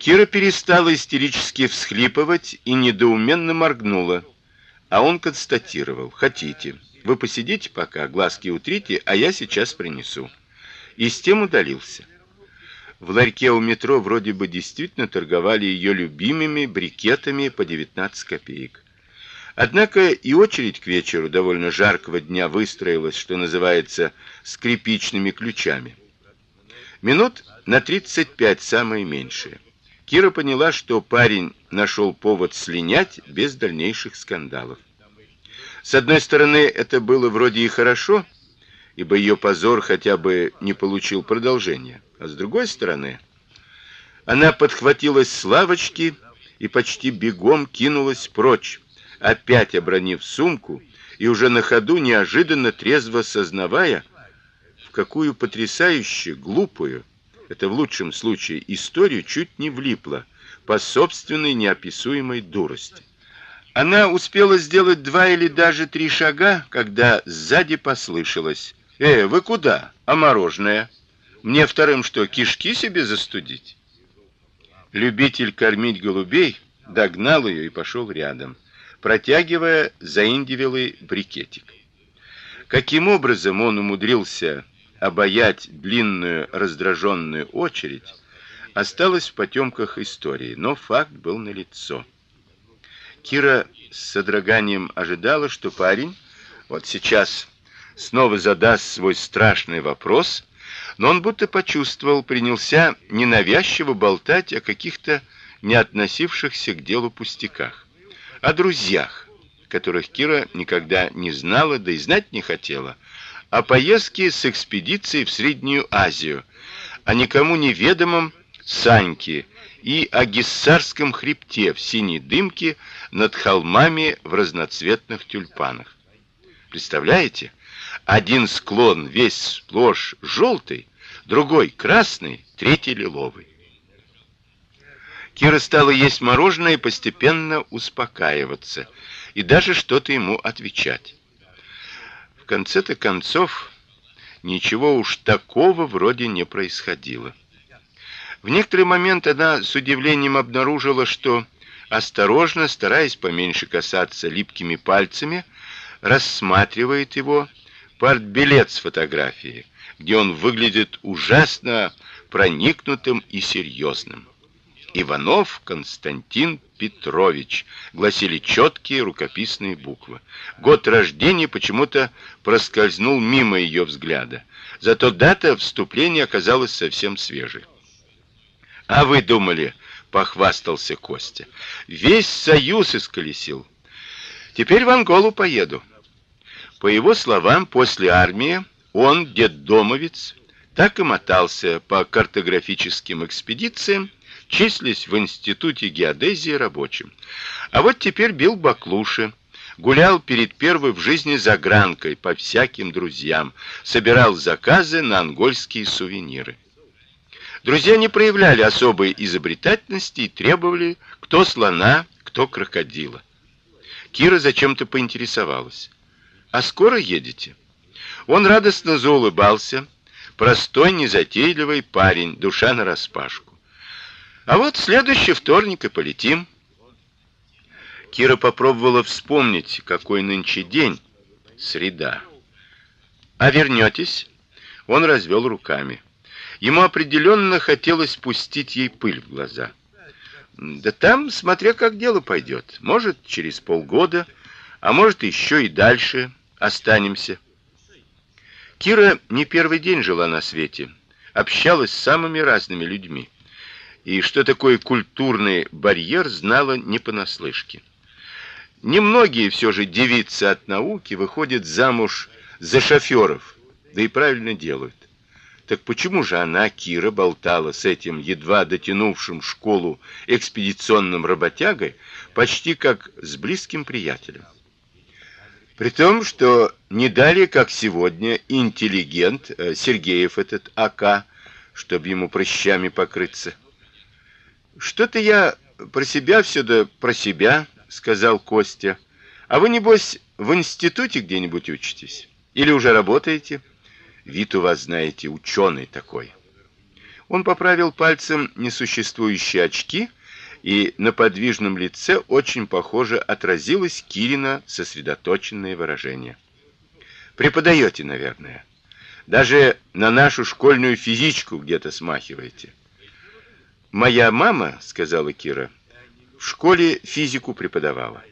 Кира перестала истерически всхлипывать и недоуменно моргнула. А он констатировал: "Хотите? Вы посидите пока, глазки утрите, а я сейчас принесу". И с тем удалился. В ларьке у метро вроде бы действительно торговали ее любимыми брикетами по 19 копеек. Однако и очередь к вечеру довольно жаркого дня выстроилась, что называется, скрипичными ключами. Минут на 35 самое меньшее. Кира поняла, что парень нашел повод слинять без дальнейших скандалов. С одной стороны, это было вроде и хорошо, ибо ее позор хотя бы не получил продолжения. А с другой стороны, она подхватилась с лавочки и почти бегом кинулась прочь, опять обронив сумку и уже на ходу неожиданно трезво сознавая, в какую потрясающе глупую это в лучшем случае историю чуть не влипла по собственной неописуемой дурости. Она успела сделать два или даже три шага, когда сзади послышалось: "Э, вы куда? А мороженое? Мне вторым что, кишки себе застудить?" Любитель кормить голубей догнал ее и пошел рядом, протягивая заиндивелый брикетик. Каким образом он умудрился обаять длинную раздраженную очередь, осталось в потемках истории, но факт был налицо. Кира с содроганием ожидала, что парень вот сейчас снова задаст свой страшный вопрос, но он будто почувствовал, принялся ненавязчиво болтать о каких-то не относившихся к делу пустяках, о друзьях, которых Кира никогда не знала, да и знать не хотела, о поездке с экспедицией в Среднюю Азию, о никому неведомом Саньке и о Гиссарском хребте в синей дымке над холмами в разноцветных тюльпанах. Представляете? Один склон весь сплошь желтый, другой красный, третий лиловый. Кира стала есть мороженое и постепенно успокаиваться, и даже что-то ему отвечать конце-то концов ничего уж такого вроде не происходило. В некоторый момент она с удивлением обнаружила, что осторожно, стараясь поменьше касаться липкими пальцами, рассматривает его партбилет с фотографией, где он выглядит ужасно проникнутым и серьезным. Иванов Константин Петрович, гласили четкие рукописные буквы. Год рождения почему-то проскользнул мимо ее взгляда. Зато дата вступления оказалась совсем свежей. А вы думали, похвастался Костя. Весь союз исколесил. Теперь в Анголу поеду. По его словам, после армии он, детдомовец, так и мотался по картографическим экспедициям числись в институте геодезии рабочим. А вот теперь бил баклуши, гулял перед первой в жизни загранкой по всяким друзьям, собирал заказы на ангольские сувениры. Друзья не проявляли особой изобретательности и требовали кто слона, кто крокодила. Кира зачем-то поинтересовалась: "А скоро едете?" Он радостно заулыбался, простой, незатейливый парень, душа на распашку. А вот следующий вторник и полетим. Кира попробовала вспомнить, какой нынче день. Среда. А вернетесь? Он развел руками. Ему определенно хотелось пустить ей пыль в глаза. Да там, смотря как дело пойдет. Может, через полгода, а может, еще и дальше останемся. Кира не первый день жила на свете, общалась с самыми разными людьми и что такое культурный барьер, знала не понаслышке. Немногие все же девицы от науки выходят замуж за шофёров, да и правильно делают. Так почему же она, Кира, болтала с этим едва дотянувшим школу экспедиционным работягой, почти как с близким приятелем? При том, что не далее, как сегодня, интеллигент э, Сергеев этот АК, чтобы ему прыщами покрыться, что-то я про себя все да про себя, сказал Костя. А вы небось в институте где-нибудь учитесь или уже работаете? Вид у вас, знаете, ученый такой. Он поправил пальцем несуществующие очки, и на подвижном лице очень похоже отразилось Кирина сосредоточенное выражение. Преподаете, наверное. Даже на нашу школьную физичку где-то смахиваете. Моя мама, сказала Кира, в школе физику преподавала.